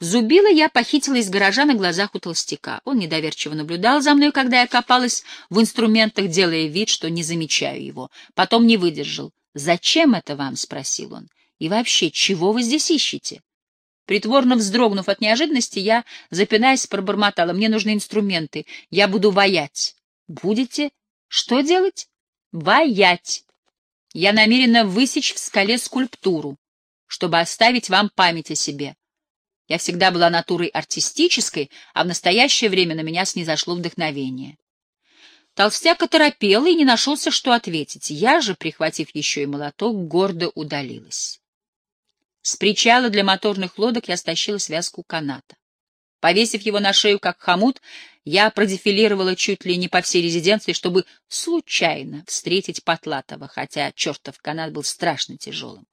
Зубила я похитила из гаража на глазах у толстяка. Он недоверчиво наблюдал за мной, когда я копалась в инструментах, делая вид, что не замечаю его. Потом не выдержал. «Зачем это вам?» — спросил он. «И вообще, чего вы здесь ищете?» Притворно вздрогнув от неожиданности, я, запинаясь, пробормотала. «Мне нужны инструменты. Я буду ваять». «Будете? Что делать?» «Ваять. Я намерена высечь в скале скульптуру, чтобы оставить вам память о себе. Я всегда была натурой артистической, а в настоящее время на меня снизошло вдохновение». Толстяк оторопел и не нашелся, что ответить. Я же, прихватив еще и молоток, гордо удалилась. С причала для моторных лодок я стащила связку каната. Повесив его на шею, как хомут, я продефилировала чуть ли не по всей резиденции, чтобы случайно встретить Потлатова, хотя чертов канат был страшно тяжелым.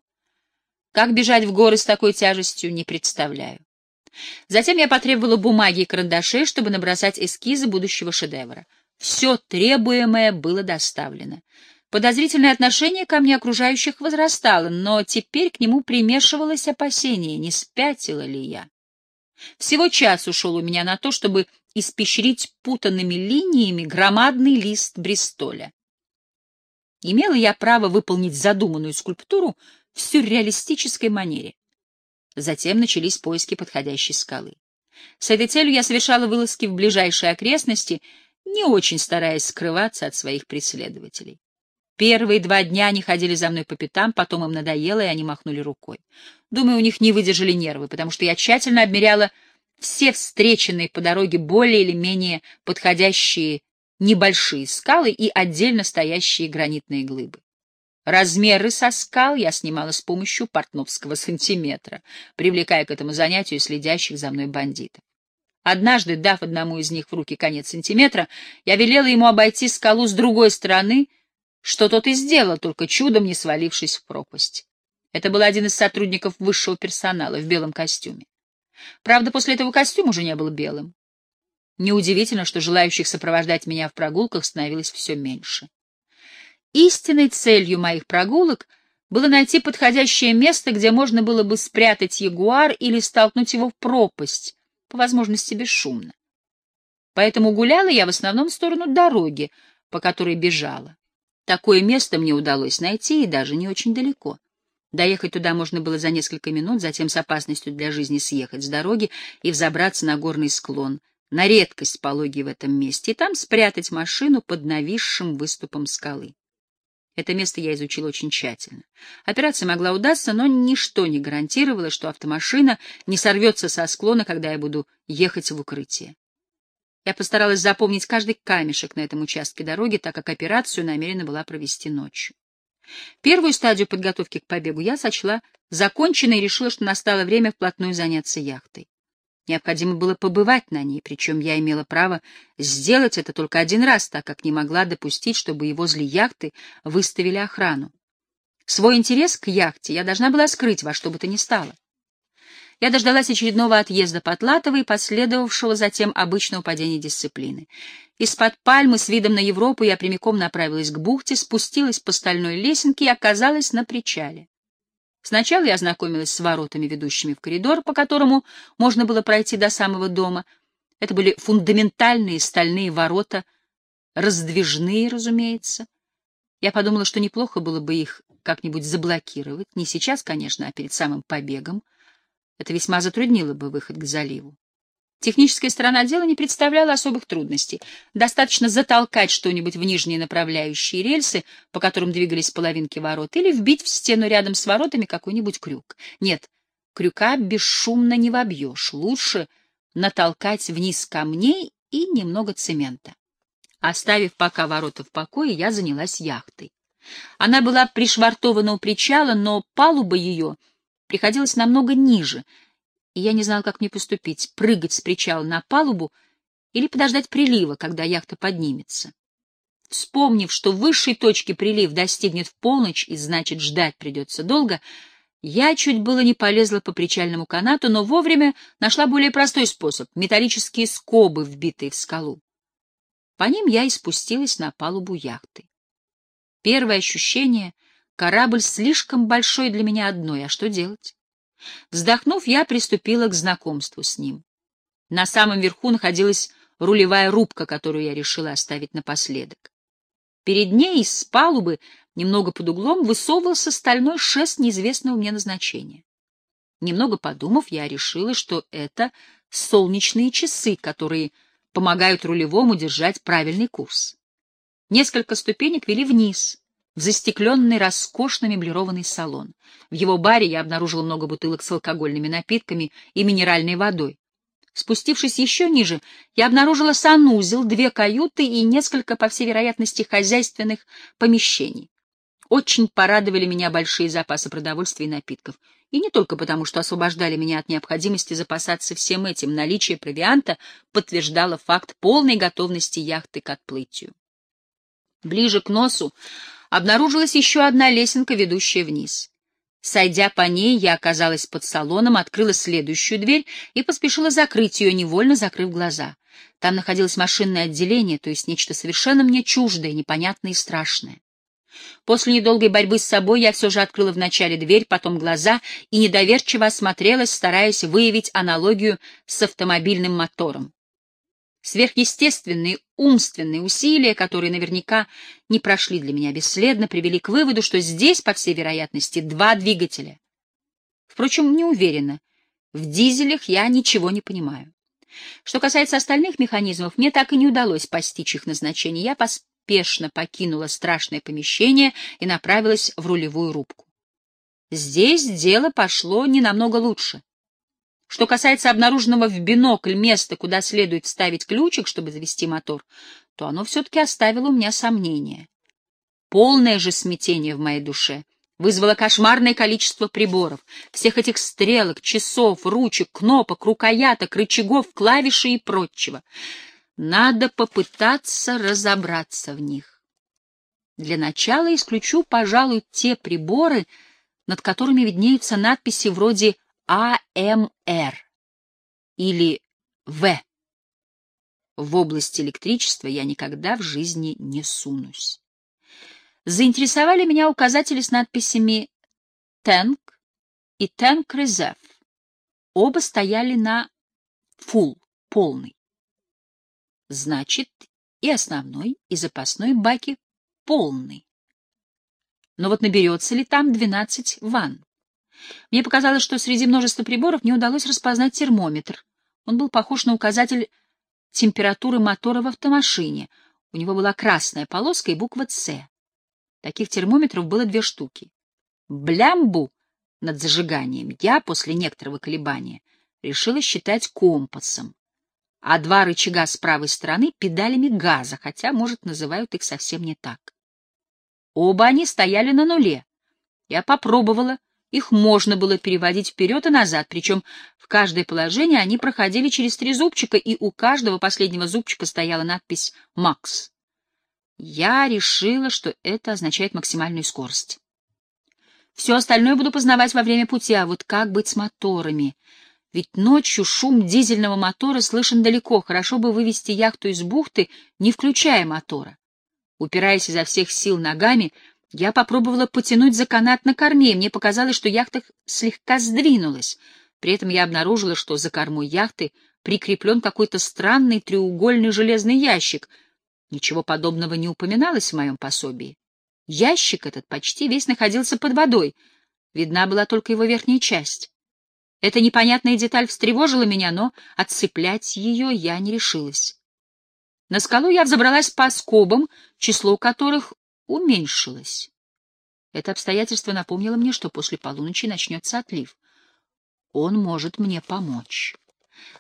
Как бежать в горы с такой тяжестью, не представляю. Затем я потребовала бумаги и карандашей, чтобы набросать эскизы будущего шедевра. Все требуемое было доставлено. Подозрительное отношение ко мне окружающих возрастало, но теперь к нему примешивалось опасение, не спятила ли я. Всего час ушел у меня на то, чтобы испещрить путанными линиями громадный лист Бристоля. Имела я право выполнить задуманную скульптуру в сюрреалистической манере. Затем начались поиски подходящей скалы. С этой целью я совершала вылазки в ближайшие окрестности, не очень стараясь скрываться от своих преследователей. Первые два дня они ходили за мной по пятам, потом им надоело, и они махнули рукой. Думаю, у них не выдержали нервы, потому что я тщательно обмеряла все встреченные по дороге более или менее подходящие небольшие скалы и отдельно стоящие гранитные глыбы. Размеры со скал я снимала с помощью портновского сантиметра, привлекая к этому занятию следящих за мной бандитов. Однажды, дав одному из них в руки конец сантиметра, я велела ему обойти скалу с другой стороны что тот и сделал, только чудом не свалившись в пропасть. Это был один из сотрудников высшего персонала в белом костюме. Правда, после этого костюм уже не был белым. Неудивительно, что желающих сопровождать меня в прогулках становилось все меньше. Истинной целью моих прогулок было найти подходящее место, где можно было бы спрятать ягуар или столкнуть его в пропасть, по возможности бесшумно. Поэтому гуляла я в основном в сторону дороги, по которой бежала. Такое место мне удалось найти, и даже не очень далеко. Доехать туда можно было за несколько минут, затем с опасностью для жизни съехать с дороги и взобраться на горный склон, на редкость пологий в этом месте, и там спрятать машину под нависшим выступом скалы. Это место я изучил очень тщательно. Операция могла удастся, но ничто не гарантировало, что автомашина не сорвется со склона, когда я буду ехать в укрытие. Я постаралась запомнить каждый камешек на этом участке дороги, так как операцию намерена была провести ночью. Первую стадию подготовки к побегу я сочла законченной и решила, что настало время вплотную заняться яхтой. Необходимо было побывать на ней, причем я имела право сделать это только один раз, так как не могла допустить, чтобы и возле яхты выставили охрану. Свой интерес к яхте я должна была скрыть во что бы то ни стало. Я дождалась очередного отъезда Потлатова и последовавшего затем обычного падения дисциплины. Из-под пальмы с видом на Европу я прямиком направилась к бухте, спустилась по стальной лесенке и оказалась на причале. Сначала я ознакомилась с воротами, ведущими в коридор, по которому можно было пройти до самого дома. Это были фундаментальные стальные ворота, раздвижные, разумеется. Я подумала, что неплохо было бы их как-нибудь заблокировать, не сейчас, конечно, а перед самым побегом. Это весьма затруднило бы выход к заливу. Техническая сторона дела не представляла особых трудностей. Достаточно затолкать что-нибудь в нижние направляющие рельсы, по которым двигались половинки ворот, или вбить в стену рядом с воротами какой-нибудь крюк. Нет, крюка бесшумно не вобьешь. Лучше натолкать вниз камней и немного цемента. Оставив пока ворота в покое, я занялась яхтой. Она была пришвартована у причала, но палуба ее приходилась намного ниже, и я не знал, как мне поступить — прыгать с причала на палубу или подождать прилива, когда яхта поднимется. Вспомнив, что высшей точке прилив достигнет в полночь, и значит ждать придется долго, я чуть было не полезла по причальному канату, но вовремя нашла более простой способ — металлические скобы, вбитые в скалу. По ним я и спустилась на палубу яхты. Первое ощущение — Корабль слишком большой для меня одной, а что делать? Вздохнув, я приступила к знакомству с ним. На самом верху находилась рулевая рубка, которую я решила оставить напоследок. Перед ней из палубы, немного под углом, высовывался стальной шест неизвестного мне назначения. Немного подумав, я решила, что это солнечные часы, которые помогают рулевому держать правильный курс. Несколько ступенек вели вниз, в застекленный роскошно меблированный салон. В его баре я обнаружила много бутылок с алкогольными напитками и минеральной водой. Спустившись еще ниже, я обнаружила санузел, две каюты и несколько, по всей вероятности, хозяйственных помещений. Очень порадовали меня большие запасы продовольствия и напитков. И не только потому, что освобождали меня от необходимости запасаться всем этим. Наличие провианта подтверждало факт полной готовности яхты к отплытию. Ближе к носу обнаружилась еще одна лесенка, ведущая вниз. Сойдя по ней, я оказалась под салоном, открыла следующую дверь и поспешила закрыть ее, невольно закрыв глаза. Там находилось машинное отделение, то есть нечто совершенно мне чуждое, непонятное и страшное. После недолгой борьбы с собой я все же открыла вначале дверь, потом глаза и недоверчиво осмотрелась, стараясь выявить аналогию с автомобильным мотором. Сверхъестественные умственные усилия, которые наверняка не прошли для меня бесследно, привели к выводу, что здесь, по всей вероятности, два двигателя. Впрочем, не уверена. В дизелях я ничего не понимаю. Что касается остальных механизмов, мне так и не удалось постичь их назначение. Я поспешно покинула страшное помещение и направилась в рулевую рубку. Здесь дело пошло не намного лучше. Что касается обнаруженного в бинокль места, куда следует вставить ключик, чтобы завести мотор, то оно все-таки оставило у меня сомнения. Полное же смятение в моей душе вызвало кошмарное количество приборов, всех этих стрелок, часов, ручек, кнопок, рукояток, рычагов, клавишей и прочего. Надо попытаться разобраться в них. Для начала исключу, пожалуй, те приборы, над которыми виднеются надписи вроде АМР или В. В области электричества я никогда в жизни не сунусь. Заинтересовали меня указатели с надписями «Tank» и «Tank Reserve». Оба стояли на «Full» — полный. Значит, и основной, и запасной баки полный. Но вот наберется ли там 12 ванн? Мне показалось, что среди множества приборов мне удалось распознать термометр. Он был похож на указатель температуры мотора в автомашине. У него была красная полоска и буква «С». Таких термометров было две штуки. Блямбу над зажиганием я после некоторого колебания решила считать компасом, а два рычага с правой стороны — педалями газа, хотя, может, называют их совсем не так. Оба они стояли на нуле. Я попробовала их можно было переводить вперед и назад, причем в каждое положение они проходили через три зубчика, и у каждого последнего зубчика стояла надпись «Макс». Я решила, что это означает максимальную скорость. Все остальное буду познавать во время пути, а вот как быть с моторами? Ведь ночью шум дизельного мотора слышен далеко, хорошо бы вывести яхту из бухты, не включая мотора. Упираясь изо всех сил ногами, я попробовала потянуть за канат на корме, и мне показалось, что яхта слегка сдвинулась. При этом я обнаружила, что за кормой яхты прикреплен какой-то странный треугольный железный ящик. Ничего подобного не упоминалось в моем пособии. Ящик этот почти весь находился под водой. Видна была только его верхняя часть. Эта непонятная деталь встревожила меня, но отцеплять ее я не решилась. На скалу я взобралась по скобам, число которых уменьшилась. Это обстоятельство напомнило мне, что после полуночи начнется отлив. Он может мне помочь.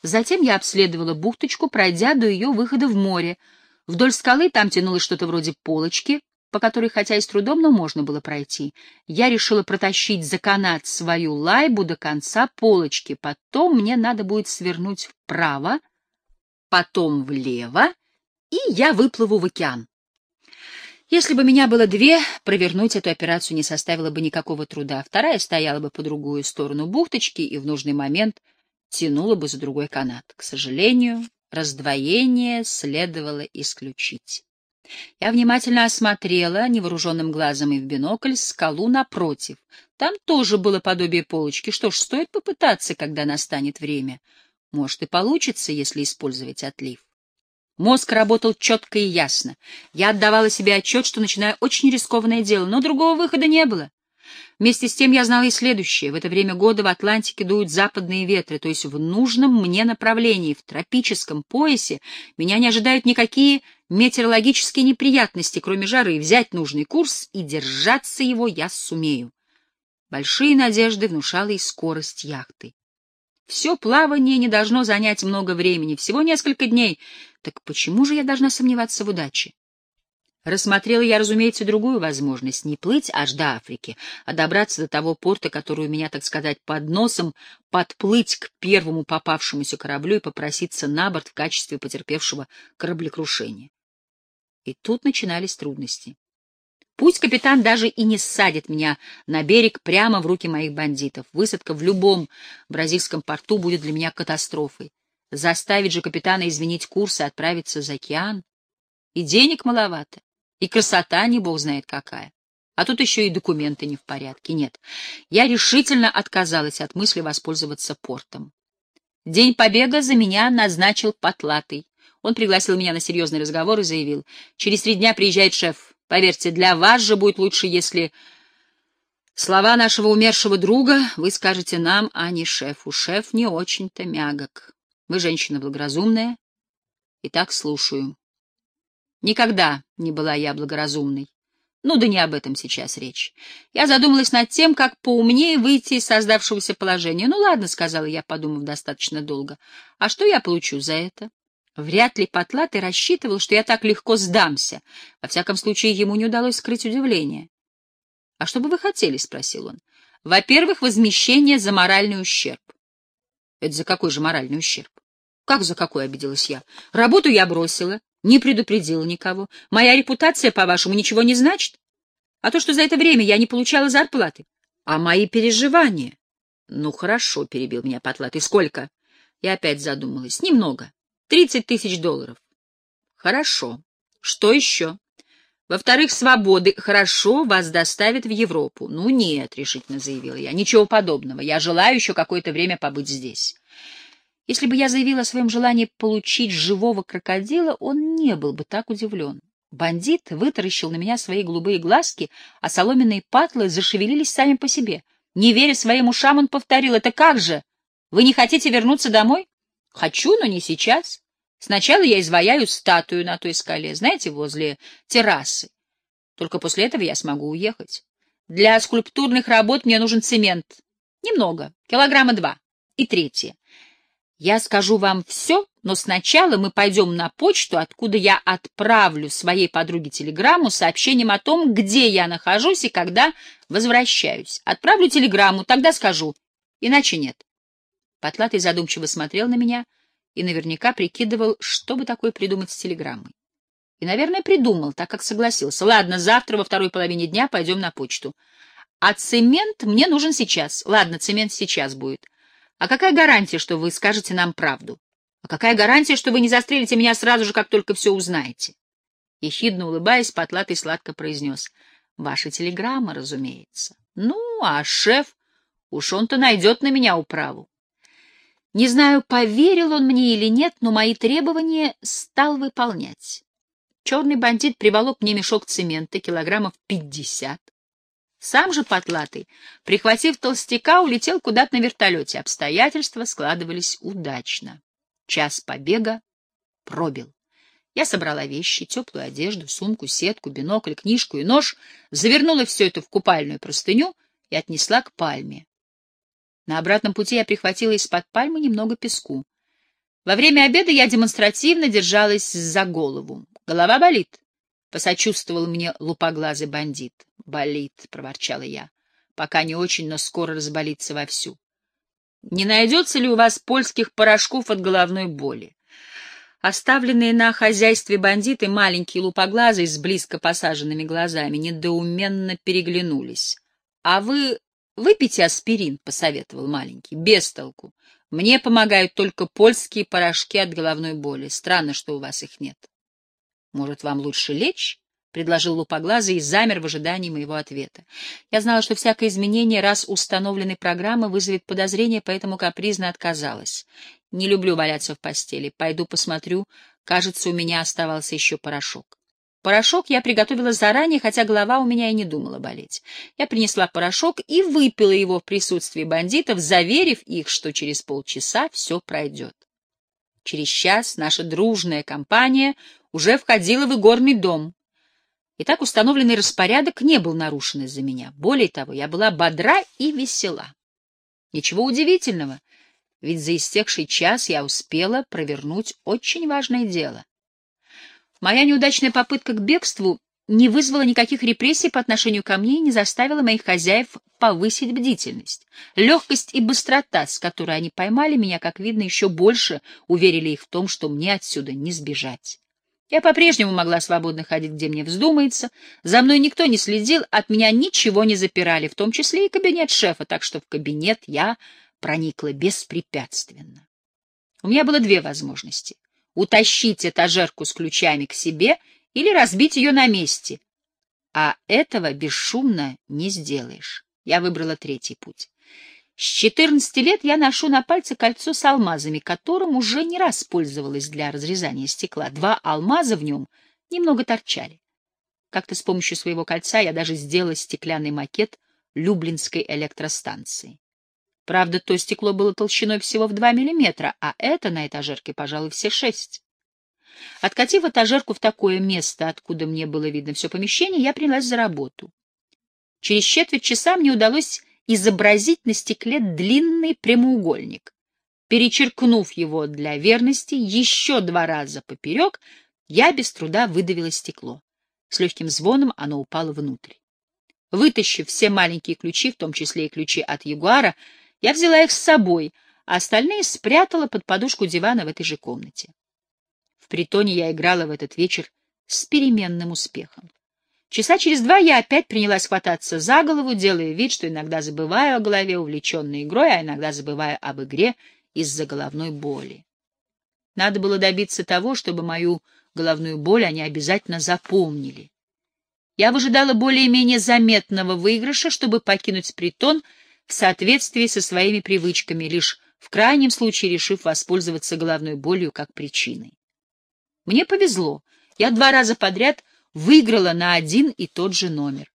Затем я обследовала бухточку, пройдя до ее выхода в море. Вдоль скалы там тянулось что-то вроде полочки, по которой, хотя и с трудом, но можно было пройти. Я решила протащить за канат свою лайбу до конца полочки. Потом мне надо будет свернуть вправо, потом влево, и я выплыву в океан. Если бы меня было две, провернуть эту операцию не составило бы никакого труда. Вторая стояла бы по другую сторону бухточки и в нужный момент тянула бы за другой канат. К сожалению, раздвоение следовало исключить. Я внимательно осмотрела невооруженным глазом и в бинокль скалу напротив. Там тоже было подобие полочки. Что ж, стоит попытаться, когда настанет время. Может, и получится, если использовать отлив. Мозг работал четко и ясно. Я отдавала себе отчет, что начинаю очень рискованное дело, но другого выхода не было. Вместе с тем я знала и следующее. В это время года в Атлантике дуют западные ветры, то есть в нужном мне направлении, в тропическом поясе, меня не ожидают никакие метеорологические неприятности, кроме жары. Взять нужный курс и держаться его я сумею. Большие надежды внушала и скорость яхты. Все плавание не должно занять много времени, всего несколько дней. Так почему же я должна сомневаться в удаче? Рассмотрела я, разумеется, другую возможность — не плыть аж до Африки, а добраться до того порта, который у меня, так сказать, под носом, подплыть к первому попавшемуся кораблю и попроситься на борт в качестве потерпевшего кораблекрушения. И тут начинались трудности. Пусть капитан даже и не ссадит меня на берег прямо в руки моих бандитов. Высадка в любом бразильском порту будет для меня катастрофой. Заставить же капитана изменить курс и отправиться за океан? И денег маловато, и красота не бог знает какая. А тут еще и документы не в порядке. Нет, я решительно отказалась от мысли воспользоваться портом. День побега за меня назначил Потлатый. Он пригласил меня на серьезный разговор и заявил, «Через три дня приезжает шеф. Поверьте, для вас же будет лучше, если слова нашего умершего друга вы скажете нам, а не шефу. Шеф не очень-то мягок. Вы женщина благоразумная. И так слушаю. Никогда не была я благоразумной. Ну да не об этом сейчас речь. Я задумалась над тем, как поумнее выйти из создавшегося положения. Ну ладно, сказала я, подумав достаточно долго. А что я получу за это? Вряд ли Потлатый рассчитывал, что я так легко сдамся. Во всяком случае, ему не удалось скрыть удивление. — А что бы вы хотели? — спросил он. — Во-первых, возмещение за моральный ущерб. — Это за какой же моральный ущерб? — Как за какой? — обиделась я. — Работу я бросила, не предупредила никого. Моя репутация, по-вашему, ничего не значит? А то, что за это время я не получала зарплаты. А мои переживания? — Ну, хорошо, — перебил меня Потлатый. — Сколько? Я опять задумалась. — Немного. Тридцать тысяч долларов. Хорошо. Что еще? Во-вторых, свободы. Хорошо, вас доставят в Европу. Ну нет, решительно заявила я. Ничего подобного. Я желаю еще какое-то время побыть здесь. Если бы я заявила о своем желании получить живого крокодила, он не был бы так удивлен. Бандит вытаращил на меня свои голубые глазки, а соломенные патлы зашевелились сами по себе. Не веря своим ушам, он повторил, «Это как же? Вы не хотите вернуться домой?» Хочу, но не сейчас. Сначала я изваяю статую на той скале, знаете, возле террасы. Только после этого я смогу уехать. Для скульптурных работ мне нужен цемент. Немного, килограмма два. И третье. Я скажу вам все, но сначала мы пойдем на почту, откуда я отправлю своей подруге телеграмму с сообщением о том, где я нахожусь и когда возвращаюсь. Отправлю телеграмму, тогда скажу. Иначе нет. Потлатый задумчиво смотрел на меня и наверняка прикидывал, что бы такое придумать с телеграммой. И, наверное, придумал, так как согласился. Ладно, завтра во второй половине дня пойдем на почту. А цемент мне нужен сейчас. Ладно, цемент сейчас будет. А какая гарантия, что вы скажете нам правду? А какая гарантия, что вы не застрелите меня сразу же, как только все узнаете? Ехидно улыбаясь, Потлатый сладко произнес. Ваша телеграмма, разумеется. Ну, а шеф, уж он-то найдет на меня управу. Не знаю, поверил он мне или нет, но мои требования стал выполнять. Черный бандит приволок мне мешок цемента, килограммов пятьдесят. Сам же потлатый, прихватив толстяка, улетел куда-то на вертолете. Обстоятельства складывались удачно. Час побега пробил. Я собрала вещи, теплую одежду, сумку, сетку, бинокль, книжку и нож, завернула все это в купальную простыню и отнесла к пальме. На обратном пути я прихватила из-под пальмы немного песку. Во время обеда я демонстративно держалась за голову. Голова болит, — посочувствовал мне лупоглазый бандит. — Болит, — проворчала я. — Пока не очень, но скоро разболится вовсю. — Не найдется ли у вас польских порошков от головной боли? Оставленные на хозяйстве бандиты, маленькие лупоглазые с близко посаженными глазами, недоуменно переглянулись. — А вы «Выпейте аспирин», — посоветовал маленький. «Без толку. Мне помогают только польские порошки от головной боли. Странно, что у вас их нет». Может, вам лучше лечь? — предложил лупоглазый и замер в ожидании моего ответа. Я знала, что всякое изменение раз установленной программы вызовет подозрение, поэтому капризно отказалась. Не люблю валяться в постели. Пойду посмотрю. Кажется, у меня оставался еще порошок. Порошок я приготовила заранее, хотя голова у меня и не думала болеть. Я принесла порошок и выпила его в присутствии бандитов, заверив их, что через полчаса все пройдет. Через час наша дружная компания уже входила в игорный дом. И так установленный распорядок не был нарушен из-за меня. Более того, я была бодра и весела. Ничего удивительного, ведь за истекший час я успела провернуть очень важное дело. Моя неудачная попытка к бегству не вызвала никаких репрессий по отношению ко мне и не заставила моих хозяев повысить бдительность. Легкость и быстрота, с которой они поймали меня, как видно, еще больше уверили их в том, что мне отсюда не сбежать. Я по-прежнему могла свободно ходить, где мне вздумается. За мной никто не следил, от меня ничего не запирали, в том числе и кабинет шефа, так что в кабинет я проникла беспрепятственно. У меня было две возможности — утащить этажерку с ключами к себе или разбить ее на месте. А этого бесшумно не сделаешь. Я выбрала третий путь. С 14 лет я ношу на пальце кольцо с алмазами, которым уже не раз пользовалась для разрезания стекла. Два алмаза в нем немного торчали. Как-то с помощью своего кольца я даже сделала стеклянный макет Люблинской электростанции. Правда, то стекло было толщиной всего в 2 миллиметра, а это на этажерке, пожалуй, все шесть. Откатив этажерку в такое место, откуда мне было видно все помещение, я принялась за работу. Через четверть часа мне удалось изобразить на стекле длинный прямоугольник. Перечеркнув его для верности еще два раза поперек, я без труда выдавила стекло. С легким звоном оно упало внутрь. Вытащив все маленькие ключи, в том числе и ключи от Ягуара, я взяла их с собой, а остальные спрятала под подушку дивана в этой же комнате. В притоне я играла в этот вечер с переменным успехом. Часа через два я опять принялась хвататься за голову, делая вид, что иногда забываю о голове, увлеченной игрой, а иногда забываю об игре из-за головной боли. Надо было добиться того, чтобы мою головную боль они обязательно запомнили. Я выжидала более-менее заметного выигрыша, чтобы покинуть притон в соответствии со своими привычками, лишь в крайнем случае решив воспользоваться головной болью как причиной. Мне повезло. Я два раза подряд выиграла на один и тот же номер.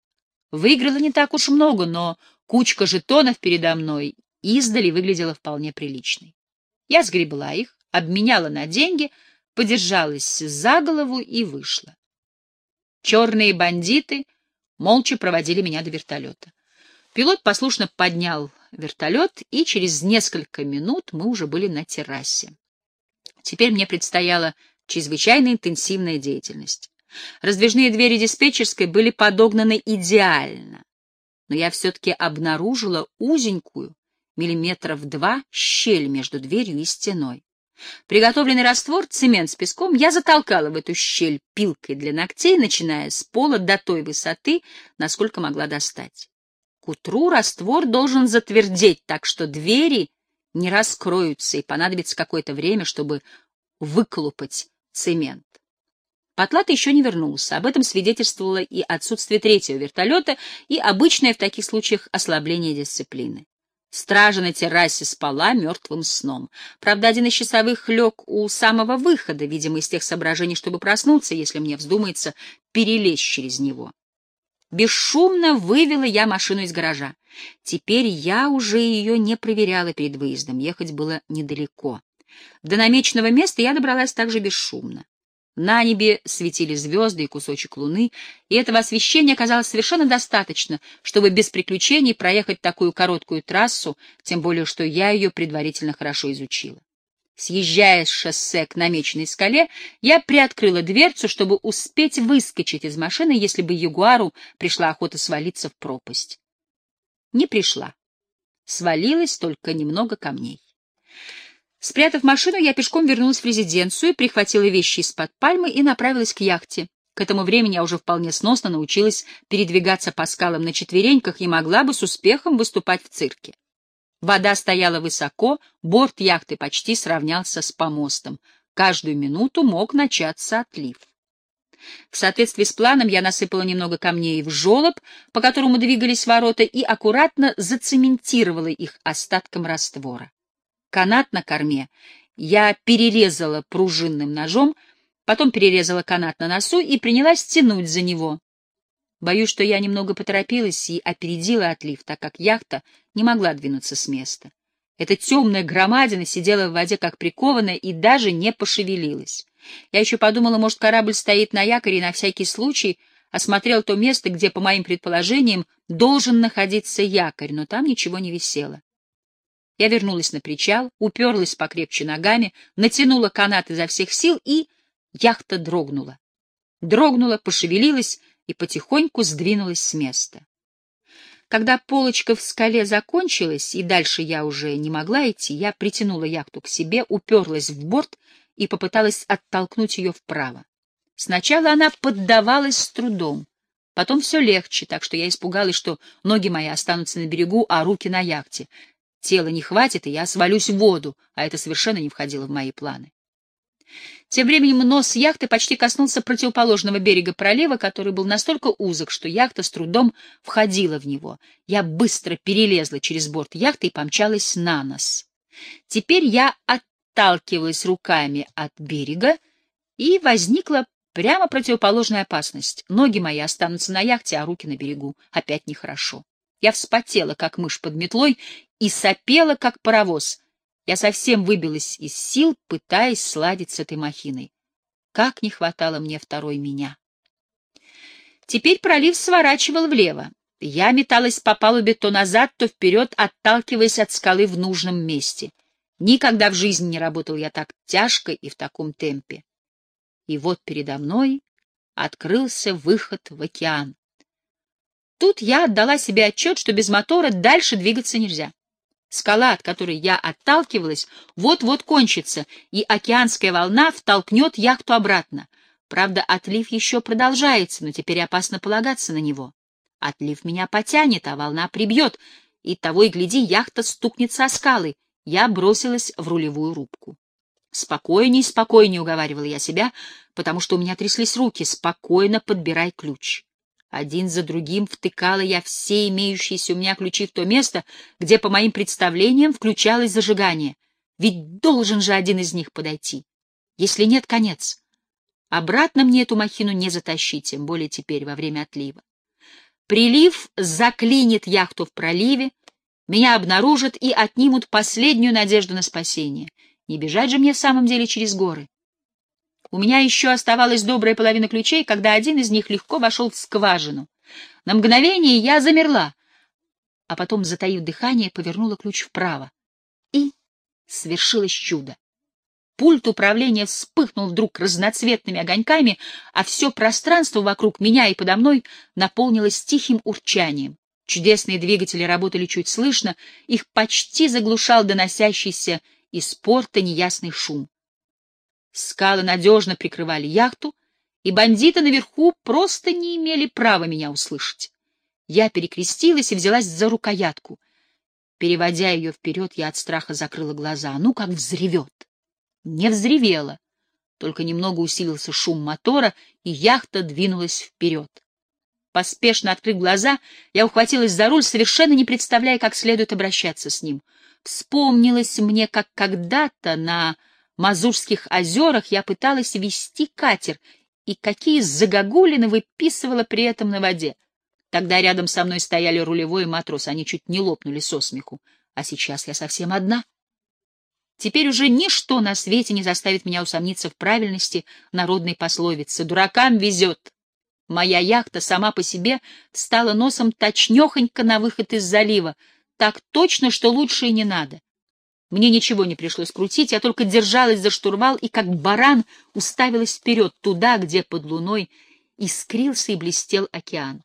Выиграла не так уж много, но кучка жетонов передо мной издали выглядела вполне приличной. Я сгребла их, обменяла на деньги, подержалась за голову и вышла. Черные бандиты молча проводили меня до вертолета. Пилот послушно поднял вертолет, и через несколько минут мы уже были на террасе. Теперь мне предстояла чрезвычайно интенсивная деятельность. Раздвижные двери диспетчерской были подогнаны идеально, но я все-таки обнаружила узенькую, миллиметров два, щель между дверью и стеной. Приготовленный раствор, цемент с песком, я затолкала в эту щель пилкой для ногтей, начиная с пола до той высоты, насколько могла достать. К утру раствор должен затвердеть, так что двери не раскроются, и понадобится какое-то время, чтобы выколупать цемент. Потлата еще не вернулся. Об этом свидетельствовало и отсутствие третьего вертолета, и обычное в таких случаях ослабление дисциплины. Стража на террасе спала мертвым сном. Правда, один из часовых лег у самого выхода, видимо, из тех соображений, чтобы проснуться, если мне вздумается перелезть через него. Бесшумно вывела я машину из гаража. Теперь я уже ее не проверяла перед выездом, ехать было недалеко. До намеченного места я добралась также бесшумно. На небе светили звезды и кусочек луны, и этого освещения оказалось совершенно достаточно, чтобы без приключений проехать такую короткую трассу, тем более что я ее предварительно хорошо изучила. Съезжая с шоссе к намеченной скале, я приоткрыла дверцу, чтобы успеть выскочить из машины, если бы Ягуару пришла охота свалиться в пропасть. Не пришла. Свалилось только немного камней. Спрятав машину, я пешком вернулась в резиденцию, прихватила вещи из-под пальмы и направилась к яхте. К этому времени я уже вполне сносно научилась передвигаться по скалам на четвереньках и могла бы с успехом выступать в цирке. Вода стояла высоко, борт яхты почти сравнялся с помостом. Каждую минуту мог начаться отлив. В соответствии с планом я насыпала немного камней в желоб, по которому двигались ворота, и аккуратно зацементировала их остатком раствора. Канат на корме я перерезала пружинным ножом, потом перерезала канат на носу и принялась тянуть за него. Боюсь, что я немного поторопилась и опередила отлив, так как яхта не могла двинуться с места. Эта темная громадина сидела в воде как прикованная и даже не пошевелилась. Я еще подумала, может, корабль стоит на якоре и на всякий случай осмотрел то место, где, по моим предположениям, должен находиться якорь, но там ничего не висело. Я вернулась на причал, уперлась покрепче ногами, натянула канат изо всех сил, и яхта дрогнула. Дрогнула, пошевелилась и потихоньку сдвинулась с места. Когда полочка в скале закончилась, и дальше я уже не могла идти, я притянула яхту к себе, уперлась в борт и попыталась оттолкнуть ее вправо. Сначала она поддавалась с трудом, потом все легче, так что я испугалась, что ноги мои останутся на берегу, а руки на яхте. Тело не хватит, и я свалюсь в воду, а это совершенно не входило в мои планы. Тем временем нос яхты почти коснулся противоположного берега пролива, который был настолько узок, что яхта с трудом входила в него. Я быстро перелезла через борт яхты и помчалась на нос. Теперь я отталкивалась руками от берега, и возникла прямо противоположная опасность. Ноги мои останутся на яхте, а руки на берегу. Опять нехорошо. Я вспотела, как мышь под метлой, и сопела, как паровоз — я совсем выбилась из сил, пытаясь сладить с этой махиной. Как не хватало мне второй меня. Теперь пролив сворачивал влево. Я металась по палубе то назад, то вперед, отталкиваясь от скалы в нужном месте. Никогда в жизни не работал я так тяжко и в таком темпе. И вот передо мной открылся выход в океан. Тут я отдала себе отчет, что без мотора дальше двигаться нельзя. Скала, от которой я отталкивалась, вот-вот кончится, и океанская волна втолкнет яхту обратно. Правда, отлив еще продолжается, но теперь опасно полагаться на него. Отлив меня потянет, а волна прибьет, и того и гляди, яхта стукнется о скалы. Я бросилась в рулевую рубку. «Спокойней, спокойней», — уговаривала я себя, потому что у меня тряслись руки. «Спокойно подбирай ключ». Один за другим втыкала я все имеющиеся у меня ключи в то место, где, по моим представлениям, включалось зажигание. Ведь должен же один из них подойти. Если нет, конец. Обратно мне эту махину не затащить, тем более теперь, во время отлива. Прилив заклинит яхту в проливе, меня обнаружат и отнимут последнюю надежду на спасение. Не бежать же мне в самом деле через горы. У меня еще оставалась добрая половина ключей, когда один из них легко вошел в скважину. На мгновение я замерла, а потом, затаив дыхание, повернула ключ вправо. И свершилось чудо. Пульт управления вспыхнул вдруг разноцветными огоньками, а все пространство вокруг меня и подо мной наполнилось тихим урчанием. Чудесные двигатели работали чуть слышно, их почти заглушал доносящийся из порта неясный шум. Скалы надежно прикрывали яхту, и бандиты наверху просто не имели права меня услышать. Я перекрестилась и взялась за рукоятку. Переводя ее вперед, я от страха закрыла глаза. Ну, как взревет! Не взревела. Только немного усилился шум мотора, и яхта двинулась вперед. Поспешно открыв глаза, я ухватилась за руль, совершенно не представляя, как следует обращаться с ним. Вспомнилось мне, как когда-то на Мазурских озерах я пыталась вести катер, и какие загогулины выписывала при этом на воде. Тогда рядом со мной стояли рулевой и матрос, они чуть не лопнули со смеху. А сейчас я совсем одна. Теперь уже ничто на свете не заставит меня усомниться в правильности народной пословицы «дуракам везет». Моя яхта сама по себе встала носом точнёхонько на выход из залива, так точно, что лучше и не надо. Мне ничего не пришлось крутить, я только держалась за штурвал и, как баран, уставилась вперед, туда, где под луной искрился и блестел океан.